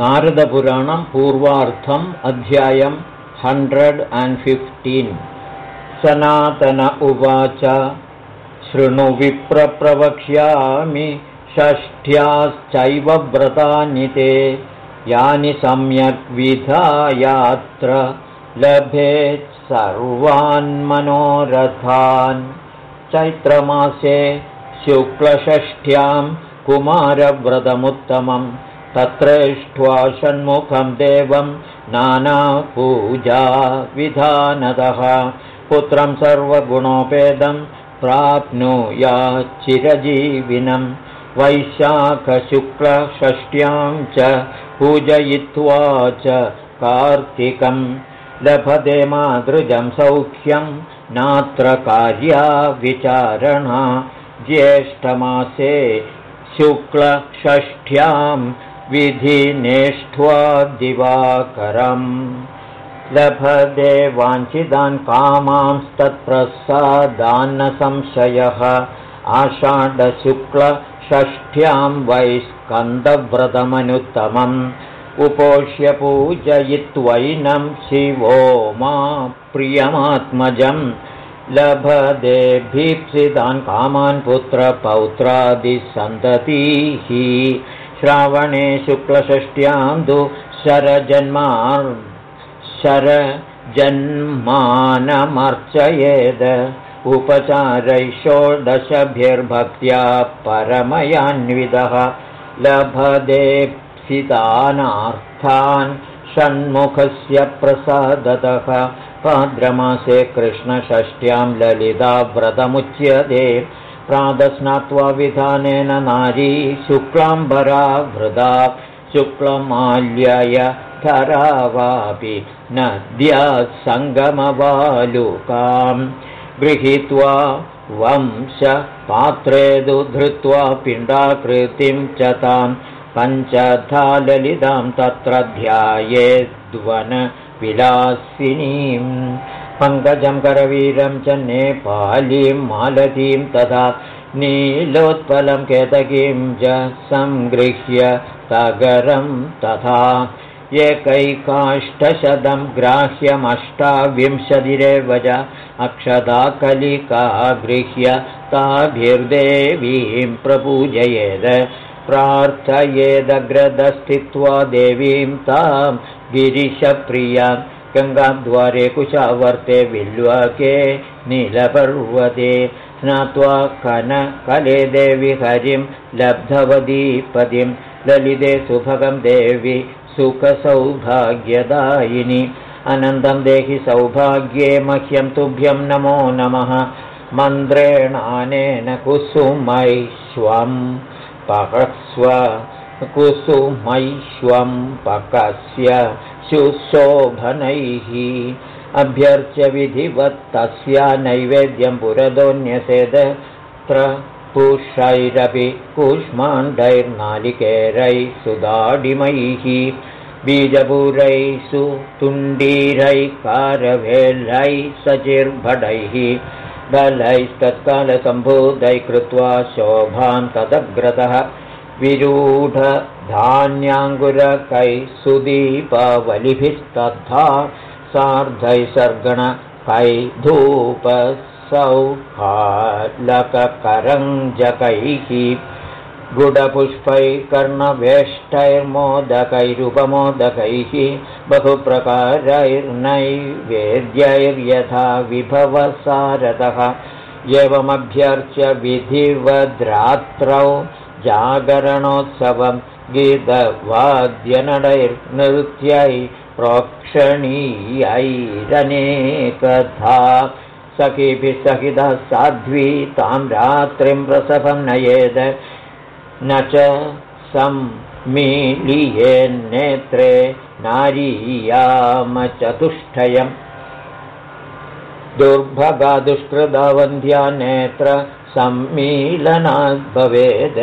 नारदपुराणं पूर्वार्थम् अध्यायम् hundred and fifteen. सनातन उवाच शृणु विप्रप्रवक्ष्यामि षष्ठ्याश्चैव व्रतानि ते। यानि सम्यक् विधायात्र लभेत् सर्वान्मनोरथान् चैत्रमासे शुक्लषष्ठ्यां कुमारव्रतमुत्तमम् तत्रेष्ट्वा षण्मुखं देवं नानापूजाविधानतः पुत्रं सर्वगुणोपेदं चिरजीविनं वैशाखशुक्लषष्ट्यां च पूजयित्वा च कार्तिकं। लभते मातृजं सौख्यं नात्र कार्या विचारणा ज्येष्ठमासे शुक्लषष्ठ्यां विधिनेष्ट्वा दिवाकरम्। लभते वाञ्छितान् कामांस्तत्प्रसादान्न संशयः आषाढशुक्लषष्ठ्यां वै स्कन्दव्रतमनुत्तमम् उपोष्य पूजयित्वैनं शिवो मा प्रियमात्मजम्। लभते भीप्सितान् कामान् पुत्रपौत्रादिसन्ततिः श्रावणे शुक्लषष्ट्यां तु शरजन्मार् शरजन्मानमर्चयेद। उपचारैः षोडशभिर्भक्त्या परमयान्विदः लभदेप्सितानार्थान् षण्मुखस्य प्रसादतः। भाद्रमासे कृष्णषष्ट्यां ललिताव्रतमुच्यते प्रातस्नात्वा विधानेन नारी शुक्लाम्बरा वृदा शुक्लमाल्यय धरावापि नद्या सङ्गमवालुकां गृहीत्वा वंशपात्रे धृत्वा पिण्डाकृतिं च तां पञ्चधा ललितां तत्र ध्यायेद्वनविलासिनीम् पङ्कजं करवीरं च नेपालीं मालतीं तथा नीलोत्पलं केतकीं च सङ्गृह्य तगरं तथा एकैकाष्टशतं ग्राह्यमष्टाविंशतिरेव च कलिका गृह्य ताभिर्देवीं प्रपूजयेद प्रार्थयेदग्रदस्थित्वा देवीं तां गिरिशप्रियां गङ्गाद्वारे कुशावर्ते विल्वके नीलपर्वते स्नात्वा कनकले देवि हरिं लब्धवदीपदिं ललिते सुभगं देवि सुखसौभाग्यदायिनि। अनन्दं देहि सौभाग्ये मह्यं तुभ्यं नमो नमः। मन्त्रेणानेन कुसुमैश्वं पकस्व कुसुमैश्वं पकस्य शुशोभनैः। अभ्यर्च्य विधिवत्तस्या नैवेद्यं पुरदोऽन्यसेदत्र पुषैरपि कूष्माण्डैर्नालिकेरैः सुदाडिमैः। बीजपुरैः कारवेलैः सचिर्भटैः। बलैस्तत्कालसम्भूतैः कृत्वा शोभां तदग्रतः विरूढधान्याङ्गुरकैः सुदीपवलिभिस्तथा सार्धैसर्गणकैः सौहालकरञ्जकैः गुडपुष्पैः कर्णवेष्टैर्मोदकैरुपमोदकैः बहुप्रकारैर्नैवेद्यैर्यथा विभवसारतः एवमभ्यर्च्य विधिवद्रात्रौ जागरणोत्सवं गीतवाद्यनडैर्नृत्यै प्रोक्षणीयैरनेकथा। सखीभिः सहितः साध्वी तां रात्रिं प्रसभं नयेद। न च सम्मीलियेन्नेत्रे नारीयामचतुष्टयम्। दुर्भगा दुष्कृतवन्ध्या नेत्र सम्मीलनाद्भवेद्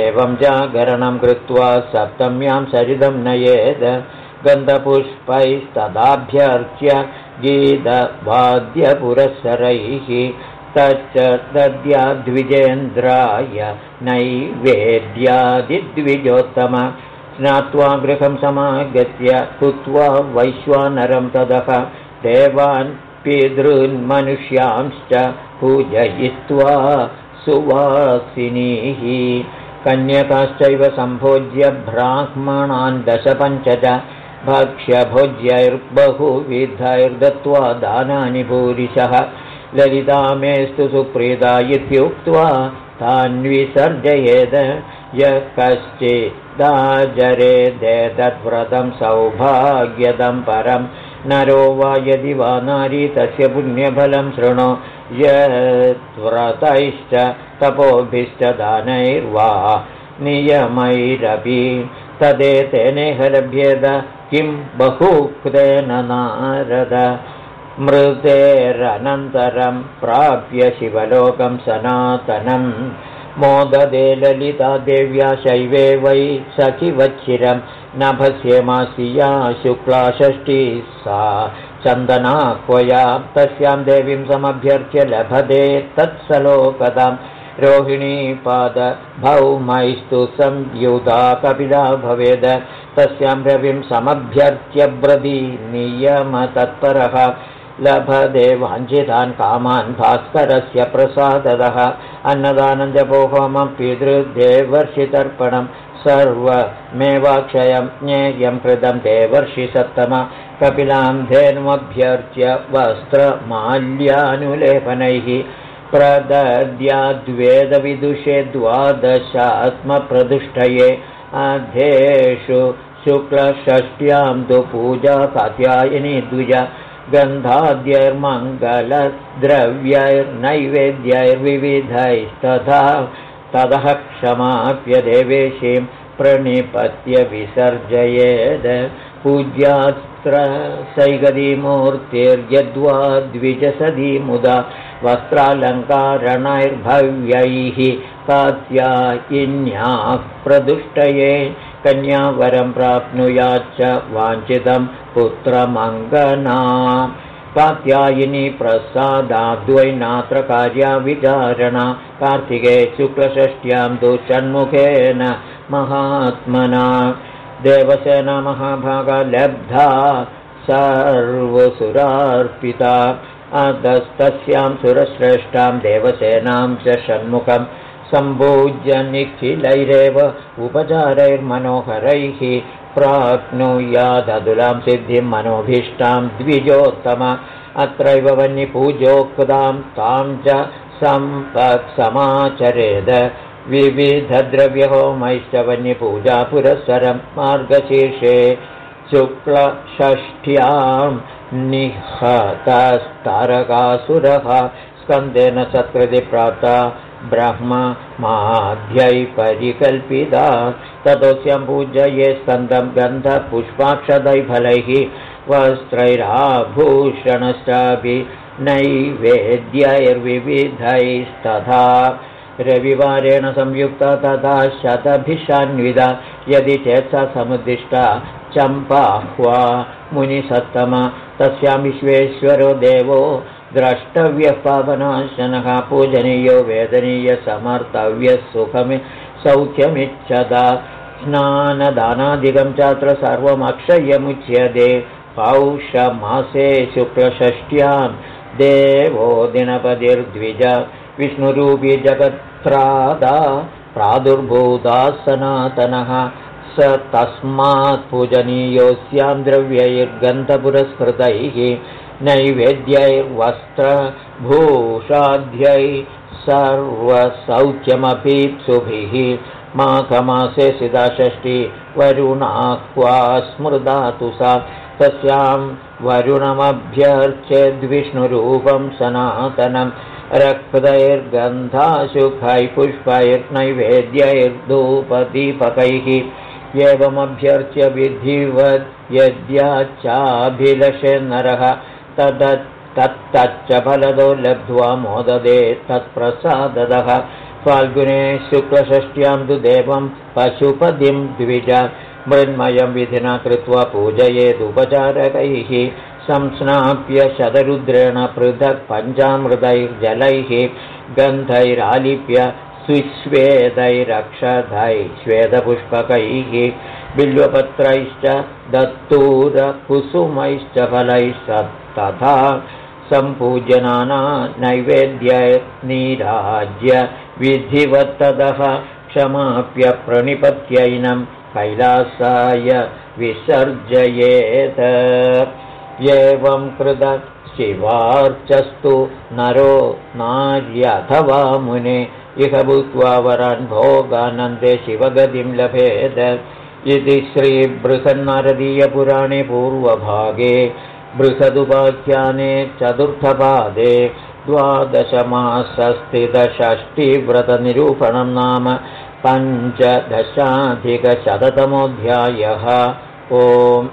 एवं जागरणं कृत्वा सप्तम्यां सरिदं नयेद। गन्धपुष्पैस्तदाभ्यर्च्य गीतवाद्यपुरःसरैः तच्च दद्याद्विजेन्द्राय नैवेद्यादिद्विजोत्तम। स्नात्वा गृहं समागत्य कुत्वा वैश्वानरं तदः देवान् पितॄन्मनुष्यांश्च पूजयित्वा सुवासिनीः। कन्यकाश्चैव सम्भोज्य ब्राह्मणान् दशपञ्च च भक्ष्यभोज्यैर्बहुविधैर्दत्त्वा दानानि भूरिशः। ललितामेस्तु सुप्रीता इत्युक्त्वा तान्विसर्जयेद यः कश्चिदाजरेदेतद्व्रतं सौभाग्यदं परं। नरो वा यदि वा नारी तस्य पुण्यफलं शृणु यद्व्रतैश्च तपोभिश्च दानैर्वा नियमैरपि तदेतेनेह लभ्येत किं बहुक्तेन नारद मृतेरनन्तरं प्राप्य शिवलोकं सनातनं मोददे ललिता देव्या शैवे वै सखिवच्छिरं नभस्यमासिया शुक्ला षष्ठी सा। चन्दनाह्वया तस्यां देवीं समभ्यर्च्य लभते तत्सलोकदां। रोहिणीपादभौमैस्तु संयुधा कपिला भवेद। तस्यां रविं समभ्यर्च्य ब्रदी नियमतत्परः। लभदे वाञ्छितान् कामान् भास्करस्य प्रसादतः अन्नदानन्दपोहोमं पितृदेवर्षितर्पणं सर्वमेवाक्षयं ज्ञेयं कृतं देवर्षिसत्तम कपिलां धेनुमभ्यर्च्य वस्त्रमाल्यानुलेपनैः प्रदद्याद्वेदविदुषे द्वादशात्मप्रदुष्टये अधेषु शुक्लषष्ट्यां तु पूजा कात्यायनी द्विज गन्धाद्यैर्मङ्गलद्रव्यैर्नैवेद्यैर्विविधैस्तथा ततः क्षमाप्य देवेशीं प्रणिपत्य विसर्जयेद् पूज्यास्त्र सैगदीमूर्तिर्यद्वा द्विजसदी मुदा वस्त्रालङ्कारणैर्भव्यैः कात्यायिन्याः प्रदुष्टये। कन्यावरं प्राप्नुयाच्च वाञ्छितं पुत्रमङ्गना कात्यायिनी प्रसादाद्वै नात्र कार्या विचारणा। कार्तिके शुक्लषष्ट्यां तु षण्मुखेन महात्मना। देवसेना महाभागा लब्धा सर्वसुरार्पिता। अधस्तस्यां सुरश्रेष्ठां देवसेनां च षण्मुखम् सम्भोज्य निखिलैरेव उपचारैर्मनोहरैः प्राप्नुयादुलां सिद्धिं मनोभीष्टां द्विजोत्तम अत्रैव वह्निपूजोक्तां तां च सम्पत्समाचरेद विविधद्रव्यहोमैश्च वह्निपूजा पुरःसरं मार्गशीर्षे शुक्लषष्ठ्यां निहतस्तारकासुरः स्कन्देन सत्कृति प्राप्ता ब्रह्ममाध्यै परिकल्पिता ततोऽस्यं स्कन्दं गन्धपुष्पाक्षदैफलैः वस्त्रैराभूषणश्चापि नैवेद्यैर्विविधैस्तथा। रविवारेण संयुक्ता तथा शतभिषान्विता यदि चेत्सा समुद्दिष्टा चम्पाह्वा मुनिसत्तमा। तस्यां विश्वेश्वरो देवो द्रष्टव्यः पावनाशनः पूजनीयो वेदनीयसमर्तव्यः सुखमि सौख्यमिच्छदा स्नानदानादिकं चात्र सर्वमक्षय्यमुच्यते पौषमासे शुक्लषष्ट्यां देवो दिनपतिर्द्विज विष्णुरूपी जगत्रादा प्रादुर्भूता सनातनः स तस्मात् पूजनीयोऽस्यां द्रव्यैर्गन्धपुरस्कृतैः नैवेद्यैर्वस्त्रभूषाद्यै सर्वसौख्यमभीप्सुभिः माघमासे सिदाषष्ठी वरुणाह्वा स्मृदातु सा। तस्यां वरुणमभ्यर्चेद्विष्णुरूपं सनातनं रक्तैर्गन्धाशुखैः पुष्पैर्नैवेद्यैर्धूपदीपकैः एवमभ्यर्च्य विधिवद् यद्याच्चाभिलषे नरः तत्तच्च फलदो लब्ध्वा मोददे तत्प्रसाददः। फाल्गुने शुक्लषष्ट्यां तु देवं पशुपदिं द्विज। मृन्मयं विधिना कृत्वा पूजयेदुपचारकैः संस्नाप्य शतरुद्रेण पृथक् पञ्चामृतैर्जलैः। गन्धैरालिप्य सुश्वेदैरक्षधैः श्वेतपुष्पकैः बिल्वपत्रैश्च दत्तूरकुसुमैश्च फलैश्च तथा सम्पूजनाना नैवेद्यनीराज्य विधिवत्तदः क्षमाप्यप्रणिपत्यैनं कैलासाय विसर्जयेत्। एवं कृत शिवार्चस्तु नरो नार्यथवा मुने इह भूत्वा वरान् भोगानन्दे शिवगतिं लभेद। इति श्रीबृहन्नारदीयपुराणे पूर्वभागे बृहदुपाख्याने चतुर्थपादे द्वादशमासस्थितषष्टिव्रतनिरूपणं नाम पञ्चदशाधिकशततमोऽध्यायः. ओम्